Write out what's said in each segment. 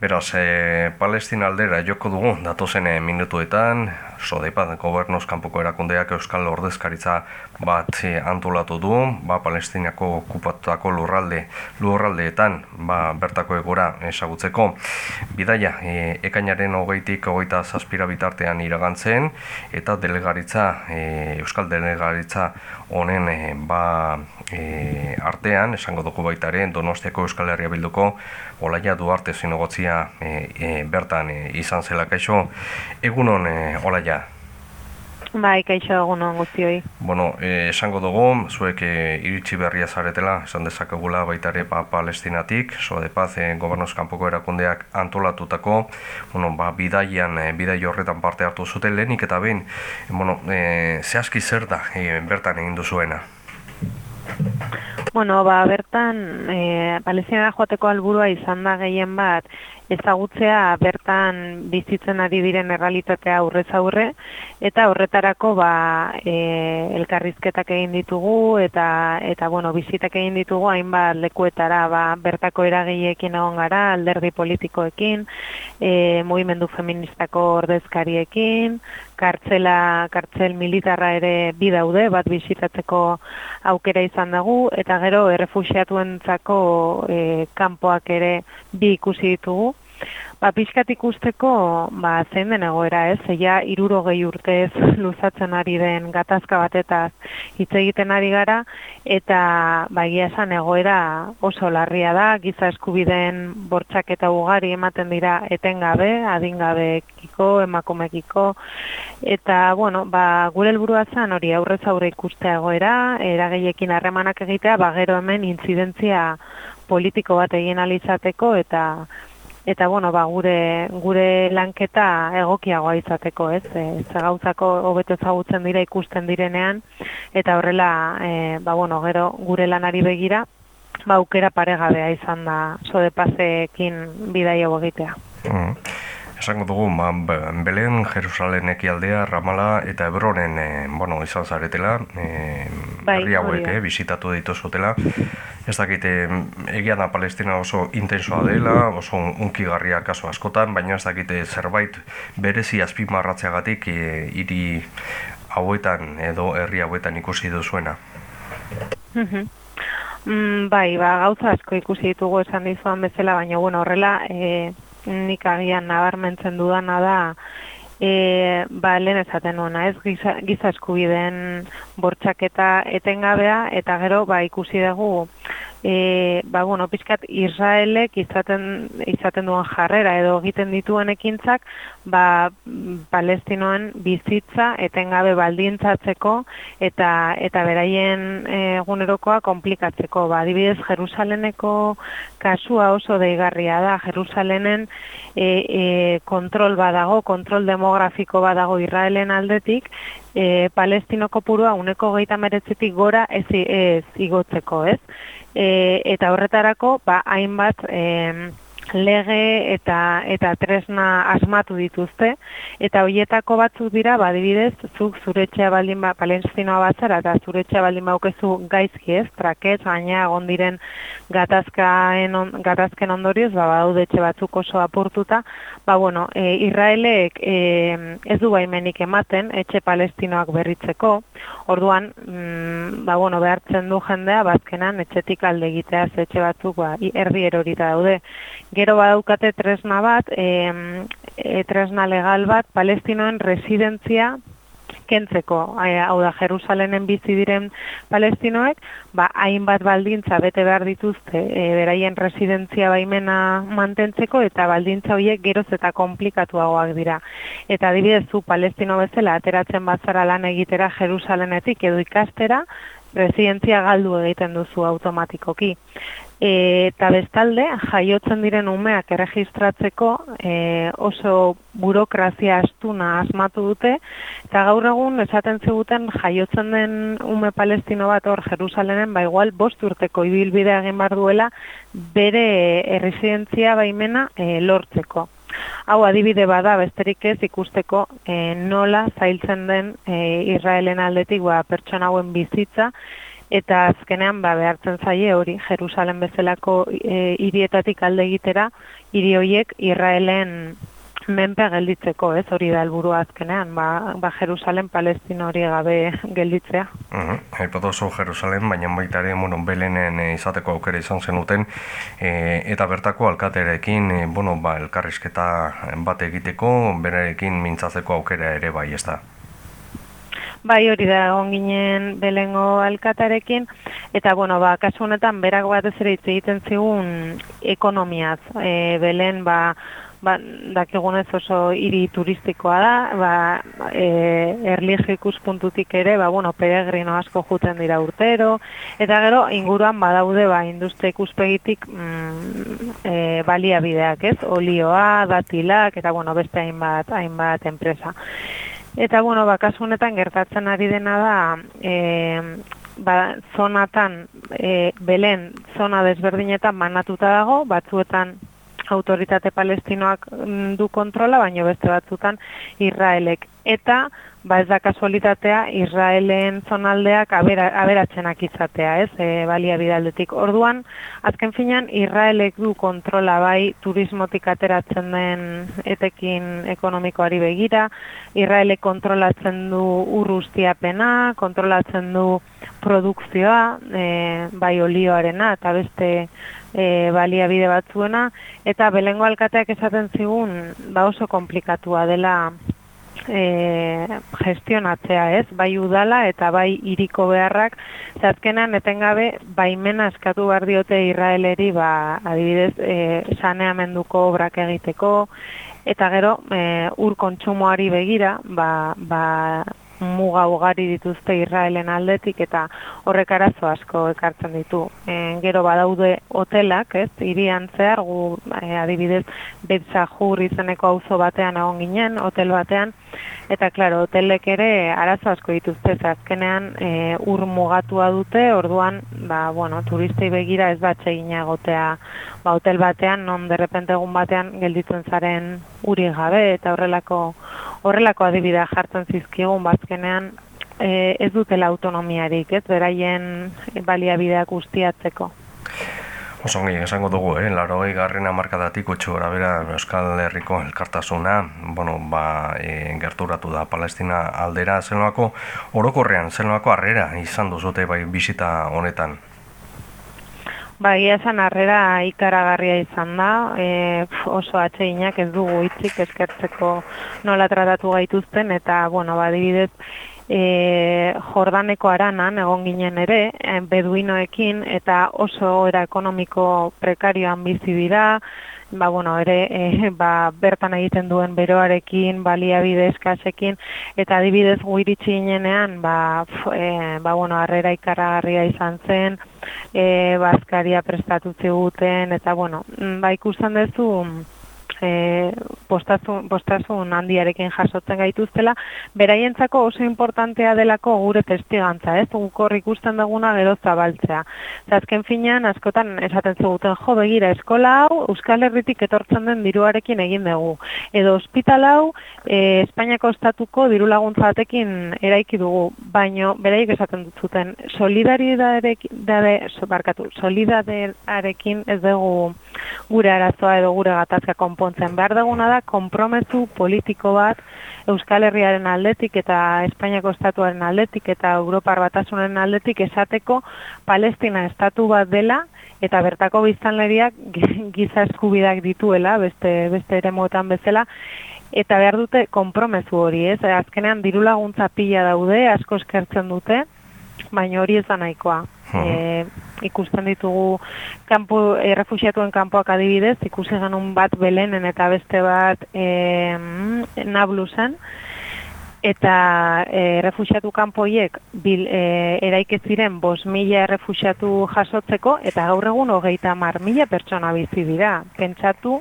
Beraz, e, Palestina aldera joko dugu datozen eh, minutuetan, Sodepa gobernoz kanpoko erakundeak Euskal Ordezkaritza bat e, antolatu du, ba, Palestinako okupatutako lurralde, lurraldeetan ba, bertako egora esagutzeko. Bidaia, e, ekainaren hogeitik hogeita zazpira bitartean iragantzen, eta delegaritza, e, Euskal Delegaritza honen e, ba, e, artean, esango dugu baitaren, Donostiako Euskal Herria Bilduko, Olaia Duarte zinogotzia e, e, bertan e, izan zela kaixo. Egunon, e, Olaia? Bai, kaixo egunon guztioi. Bueno, e, esango dugu, zuek e, iritsi berria zaretela, esan dezakegula baitare ba, palestinatik, soa de paz, e, gobernoz kanpoko erakundeak antolatutako, bueno, ba, bidaian, e, bidai horretan parte hartu zuten lehenik eta behin, e, bueno, e, zehazki zer da e, bertan egin duzuena? Bueno, ba, bertan, e, palestinara joateko alburua izan da gehien bat, ezagutzea bertan bizitzen ari diren errealitatea aurrez aurre, eta horretarako ba, e, elkarrizketak egin ditugu, eta, eta bueno, bizitak egin ditugu, hainbat lekuetara ba, bertako eragiekin egon gara, alderdi politikoekin, e, movimendu feministako ordezkariekin, kartzela, kartzel militarra ere bi daude, bat bizitatzeko aukera izan dugu, eta gero errefusiatuentzako e, kanpoak ere bi ikusi ditugu. Ba, pixkat ikusteko, ba, zein den egoera ez, zeia irurogei urtez luzatzen ari den gatazka batetaz hitz egiten ari gara, eta ba, esan egoera oso larria da, giza eskubideen bortxak eta ugari ematen dira etengabe, adingabekiko, emakumekiko, eta, bueno, ba, gure helburua zen hori aurrez aurre ikustea egoera, erageiekin harremanak egitea, ba, gero hemen intzidentzia politiko bat egin alizateko, eta eta bueno, ba, gure, gure lanketa egokiagoa izateko, ez? E, ze gauzako hobeto ezagutzen dira ikusten direnean eta horrela, e, ba, bueno, gero gure lanari begira, ba, aukera paregabea izan da sode paseekin bidaia egitea. Mm esango dugu, ma, Belen, Jerusalem ekialdea, Ramala eta Ebronen, e, bueno, izan zaretela, e, bai, hauek, e, bisitatu ditu zutela. Ez dakite, egian Palestina oso intensoa dela, oso unkigarria kaso askotan, baina ez dakite zerbait berezi azpimarratzeagatik e, hiri hauetan edo herri hauetan ikusi duzuena. mm, bai, ba, gauza asko ikusi ditugu esan dizuan bezala, baina bueno, horrela, e, nik agian nabarmentzen dudana da e, ba, lehen ezaten nuena, ez? Giza, giza eskubideen bortxaketa etengabea, eta gero ba, ikusi dugu e, ba, bueno, pixkat Israelek izaten, izaten duen jarrera edo egiten dituen ekintzak, ba, palestinoen bizitza etengabe baldintzatzeko eta eta beraien egunerokoa konplikatzeko. Ba, adibidez, Jerusaleneko kasua oso deigarria da, Jerusalenen e, e, kontrol badago, kontrol demografiko badago Israelen aldetik, e, palestinoko purua uneko geita meretzetik gora ez, ez igotzeko, ez? E, eta horretarako ba hainbat e, lege eta eta tresna asmatu dituzte. Eta hoietako batzuk dira ba adibidez zuk zure etxea baldin ba palestinoa batzara eta zure etxea baldin baukezu gaizki ez? Trakez baina egon diren gatazkaen on, gatazken ondorioz ba badaude etxe batzuk oso apurtuta. Ba bueno e, Israelek e, ez du baimenik ematen etxe palestinoak berritzeko. Orduan mm, ba bueno behartzen du jendea bazkenan etxetik alde egitea etxe batzuk ba erdi erorita daude Gero badaukate tresna bat, e, e, tresna legal bat, palestinoen residentzia kentzeko, hau da, Jerusalenen bizi diren palestinoek, ba, hainbat baldintza bete behar dituzte, e, beraien residentzia baimena mantentzeko, eta baldintza horiek geroz eta komplikatuagoak dira. Eta adibidez zu palestino bezala, ateratzen batzara lan egitera Jerusalenetik edo ikastera, residentzia galdu egiten duzu automatikoki. E, eta bestalde, jaiotzen diren umeak erregistratzeko e, oso burokrazia astuna asmatu dute, eta gaur egun esaten ziguten jaiotzen den ume palestino bat hor Jerusalenen, ba igual bost urteko ibilbidea egin bar duela bere erresidentzia baimena e, lortzeko. Hau adibide bada besterik ez ikusteko e, nola zailtzen den e, Israelen aldetik ba, pertsona hauen bizitza eta azkenean ba, behartzen zaie hori Jerusalen bezalako e, hirietatik alde egitera hiri horiek Israelen menpe gelditzeko, ez hori da helburua azkenean, ba, ba Jerusalen Palestina hori gabe gelditzea. Mhm. -huh. Jerusalen, baina baita ere, bueno, Belenen e, izateko aukera izan zenuten e, eta bertako alkaterekin, e, bueno, ba, elkarrizketa bat egiteko, berarekin mintzatzeko aukera ere bai, ez da? Bai, hori da, egon ginen belengo alkatarekin, eta, bueno, ba, kasu honetan, berak bat ez ere egiten zigun ekonomiaz. E, belen, ba, ba, dakigunez oso hiri turistikoa da, ba, e, erlijio ikuspuntutik ere, ba, bueno, peregrino asko juten dira urtero, eta gero, inguruan badaude, ba, industria ikuspegitik mm, e, baliabideak, ez? Olioa, datilak, eta, bueno, beste hainbat, hainbat enpresa. Eta, bueno, ba, kasu honetan gertatzen ari dena da, e, ba, zonatan, e, belen, zona desberdinetan manatuta dago, batzuetan autoritate palestinoak mm, du kontrola, baina beste batzutan Israelek. Eta, ba ez da kasualitatea, Israelen zonaldeak abera, aberatzenak izatea, ez, e, balia bidaldetik. Orduan, azken finan, Israelek du kontrola bai turismotik ateratzen den etekin ekonomikoari begira, Israelek kontrolatzen du urrustiapena, kontrolatzen du produkzioa, e, bai olioarena, eta beste e, baliabide batzuena, eta belengo alkateak esaten zigun ba oso komplikatua dela e, gestionatzea ez, bai udala eta bai iriko beharrak, zazkenan etengabe baimena eskatu behar diote Israeleri ba, adibidez e, saneamenduko obrak egiteko, eta gero e, ur kontsumoari begira, ba, ba, muga ugari dituzte Israelen aldetik eta horrek arazo asko ekartzen ditu. E, gero badaude hotelak, ez, irian zehar, gu e, adibidez Betzahur izeneko auzo batean egon ginen, hotel batean, eta klaro, hotelek ere arazo asko dituzte, azkenean e, ur mugatua dute, orduan, ba, bueno, turistei begira ez bat egina egotea. Ba, hotel batean, non derrepente egun batean gelditzen zaren uri gabe, eta horrelako horrelako adibidea jartzen zizkigun. Bazkenean e, ez dutela autonomiarik, ez? Beraien baliabideak guztiatzeko. Osongi, esango dugu, eh? laro garren amarkadatik utxu gara bera Euskal Herriko elkartasuna, bueno, ba, e, gerturatu da Palestina aldera, zenuako orokorrean, zenuako harrera izan duzute bai bisita honetan? Ba, esan harrera ikaragarria izan da, e, oso atseinak ez dugu hitzik eskertzeko nola tratatu gaituzten, eta, bueno, ba, dibidez, e, Jordaneko aranan egon ginen ere, e, beduinoekin, eta oso era ekonomiko prekarioan bizi dira, ba, bueno, ere e, ba, bertan egiten duen beroarekin, baliabide eskasekin, eta adibidez gu ginenean, ba, e, ba, bueno, arrera ikaragarria izan zen, e, bazkaria prestatu ziguten, eta, bueno, ba, ikusten duzu, e, postazun, postazun handiarekin jasotzen gaituztela, beraientzako oso importantea delako gure testigantza, ez? Gukor ikusten duguna gero zabaltzea. Zazken finean, askotan esaten zuguten, jo, begira, eskola hau, Euskal Herritik etortzen den diruarekin egin dugu. Edo hospital hau, e, Espainiako estatuko diru laguntza batekin eraiki dugu, baino beraiek esaten zuten, solidaridadearekin, barkatu, solidadearekin ez dugu gure arazoa edo gure gatazka konpontzen. Behar duguna da, kompromezu politiko bat Euskal Herriaren aldetik eta Espainiako estatuaren aldetik eta Europar batasunen aldetik esateko Palestina estatu bat dela eta bertako biztanleriak giza eskubidak dituela, beste, beste ere moetan bezala, eta behar dute kompromezu hori, ez? Azkenean diru laguntza pila daude, asko eskertzen dute, baina hori ez da nahikoa. E, ikusten ditugu kanpo, e, refusiatuen kanpoak adibidez, ikusi genuen bat belenen eta beste bat e, nabluzen, eta e, refusiatu kanpoiek bil, e, eraike ziren bos mila refusiatu jasotzeko, eta gaur egun hogeita mar mila pertsona bizi dira. Pentsatu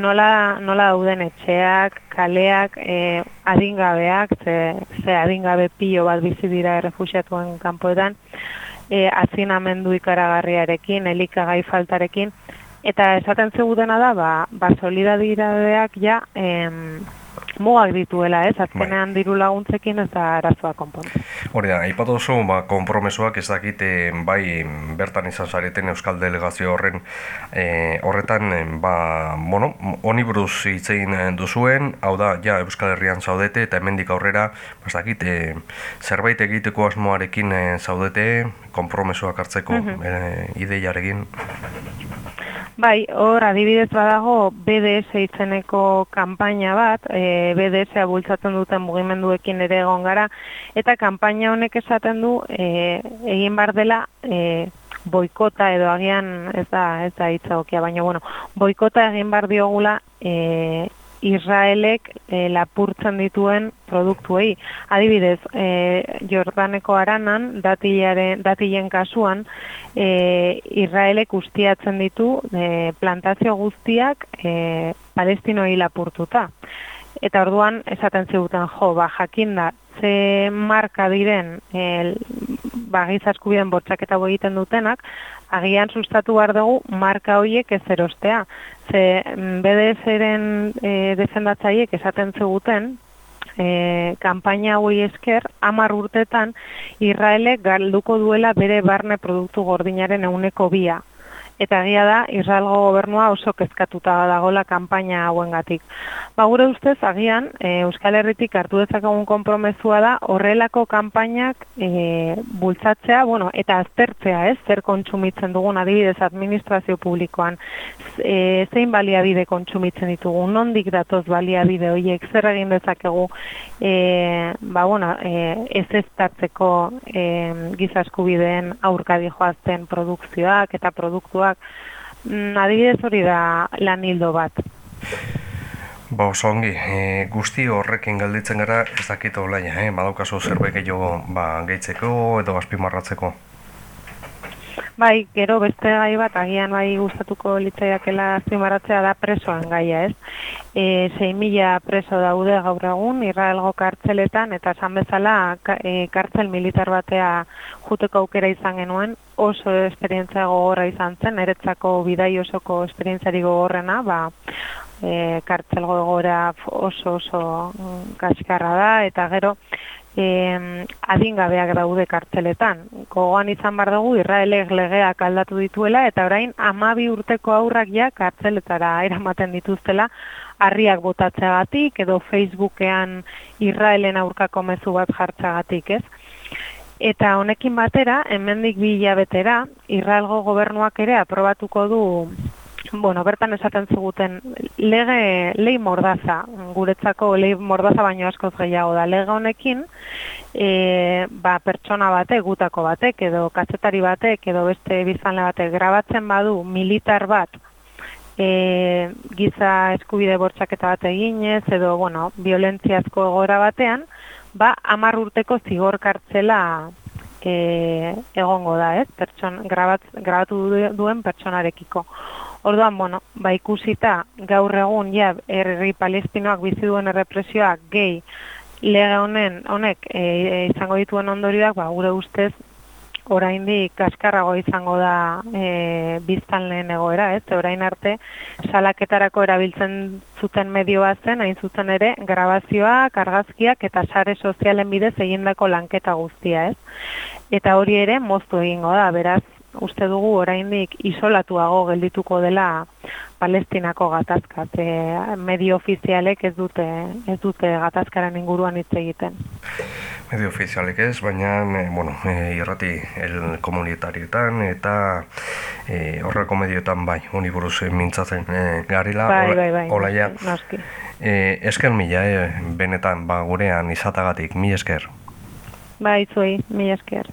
nola, nola dauden etxeak, kaleak, e, adingabeak, ze, ze adingabe pilo bat bizi dira refusiatuen kanpoetan, e, azinamendu ikaragarriarekin, elikagai faltarekin, eta esaten zegudena da, ba, ba solidaridadeak ja em, mugak dituela, ez? Azkenean diru laguntzekin ez da arazoa konpontzen. Hori da, aipatu oso, ba, konpromesoak ez dakite bai bertan izan zareten Euskal Delegazio horren e, horretan, eh, ba, bueno, honi buruz hitzein duzuen, hau da, ja, Euskal Herrian zaudete eta hemendik aurrera, ba, ez dakite, zerbait egiteko asmoarekin zaudete, konpromesoak hartzeko mm -hmm. ideiarekin. Bai, hor adibidez badago BDS izeneko kanpaina bat, e, BDS-a bultzatzen duten mugimenduekin ere egon gara, eta kanpaina honek esaten du e, egin bar dela e, boikota edo agian ez da ez da hitzagokia, baina bueno, boikota egin bar diogula e, Israelek e, lapurtzen dituen produktuei. Adibidez, e, Jordaneko aranan, datilaren, datilen kasuan, e, Israelek ustiatzen ditu e, plantazio guztiak e, palestinoi lapurtuta. Eta orduan, esaten ziguten, jo, ba, jakinda, ze marka diren el, ba, gizaskubien bortxaketa egiten dutenak, agian sustatu behar dugu marka horiek ez erostea. Ze mm, BDS-eren e, defendatzaiek esaten ziguten, e, kampaina hori esker, amar urtetan, Israelek galduko duela bere barne produktu gordinaren euneko bia eta egia da Israelgo gobernua oso kezkatuta dagola kanpaina hauengatik. Ba gure ustez agian e, Euskal Herritik hartu dezakegun konpromezua da horrelako kanpainak e, bultzatzea, bueno, eta aztertzea, ez? Zer kontsumitzen dugun adibidez administrazio publikoan e, zein baliabide kontsumitzen ditugu, nondik datoz baliabide horiek zer egin dezakegu e, ba bueno, e, ez ez tartzeko e, gizaskubideen aurkadi joazten produkzioak eta produktua kontuak mm, adibidez hori da lan hildo bat. Ba, oso ongi, e, guzti horrekin galditzen gara ez dakit olaia, eh? badaukazu zerbait gehiago ba, gehitzeko edo azpimarratzeko. Bai, gero beste gai bat, agian bai gustatuko litzaiakela azpimarratzea da presoan gaia, ez? E, 6.000 preso daude gaur egun, Israelgo kartzeletan, eta esan bezala e, kartzel militar batea juteko aukera izan genuen, oso esperientzia gogorra izan zen, eretzako bidai osoko esperientziari gogorrena, ba, e, kartzel gogora oso oso mm, kaskarra da, eta gero, e, adingabeak daude kartzeletan. Gogoan izan bar dugu Israelek legeak aldatu dituela eta orain amabi urteko aurrak ja kartzeletara eramaten dituztela harriak botatzeagatik edo Facebookean Israelen aurkako mezu bat jartzagatik, ez? Eta honekin batera, hemendik bi hilabetera, Israelgo gobernuak ere aprobatuko du bueno, bertan esaten zuguten lege lei mordaza, guretzako lei mordaza baino askoz gehiago da. Lege honekin e, ba, pertsona batek, gutako batek edo katzetari batek edo beste bizanle batek grabatzen badu militar bat e, giza eskubide bortxaketa bat eginez edo bueno, violentziazko egora batean, ba, amar urteko zigor kartzela e, egongo da, ez? Pertson, grabatu duen pertsonarekiko. Orduan, bueno, ba ikusita gaur egun ja herri palestinoak bizi duen errepresioak gehi lege honen honek e, e, izango dituen ondorioak, ba gure ustez oraindik kaskarrago izango da e, biztan lehen egoera, ez? Orain arte salaketarako erabiltzen zuten medioa zen, hain zuzen ere grabazioa, argazkiak eta sare sozialen bidez egindako lanketa guztia, ez? Eta hori ere moztu egingo da, beraz uste dugu oraindik isolatuago geldituko dela Palestinako gatazka. Ze medio ofizialek ez dute ez dute gatazkaren inguruan hitz egiten. Medio ofizialek ez, baina e, bueno, e, irrati el komunitarietan eta e, horreko medioetan bai, honi buruz mintzatzen e, garila. Bai, bai, bai, olaia, e, esker mila, e, benetan, ba, gurean izatagatik, mi esker. Bai, zuei, mi esker.